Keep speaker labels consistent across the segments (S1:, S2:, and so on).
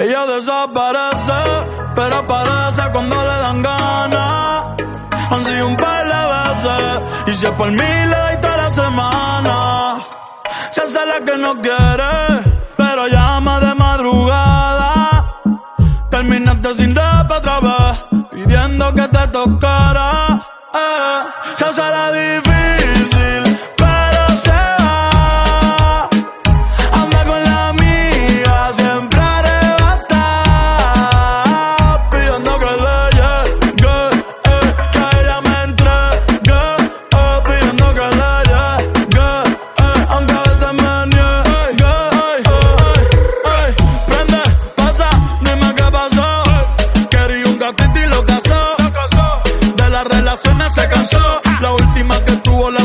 S1: Ella desaparece, pero aparece cuando le dan ganas. Han sido un par de veces, y si es por mí le doy toda la semana. Se hace la que no quiere, pero llama de madrugada. Terminaste sin rap otra vez, pidiendo que te tocara. Eh, se la difícil,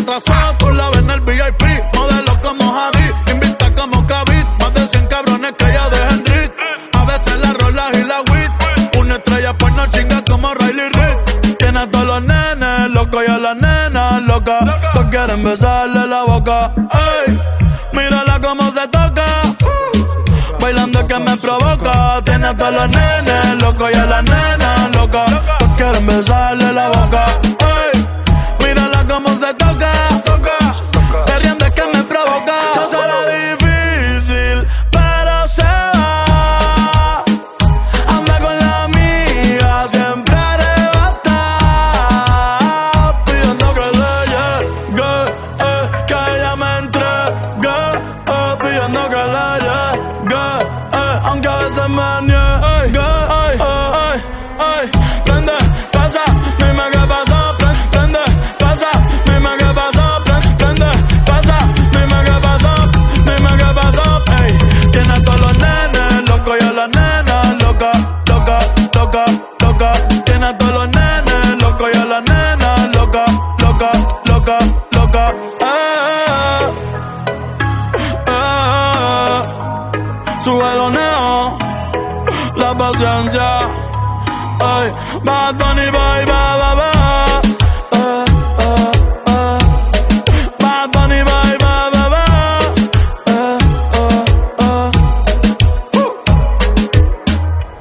S1: la atrasó. Tú la ves en el VIP. Modelo como Javi. Invita como Kavit. Más de 100 cabrones que ella deja en rit. A veces la rola y la wit. Una estrella pues no chinga como Riley Reid. Tiene a todos los nenes locos y a las nenas locas. Todos quieren besarle la boca. Ey, mírala cómo se toca. Bailando que me provoca. Tiene a todos los nenes locos y a las nenas locas. Todos quieren besarle la boca. Ey, mírala cómo se toca. Aunque a veces me niegue. Ay, ay, ay. Prende, pasa, dime qué. Pre- Prende, pasa, dime qué. Pre- Prende, pasa, dime qué pasó. Dime qué pasó. Ey, tiene todos los nenes locos y a las nenas locas, loca, loca, loca. Tiene todos los nenes locos y a nenas locas, loca, loca, loca. Eh, eh, Sube los neo, la paciencia. Ay, Bad Bunny, bye, bye.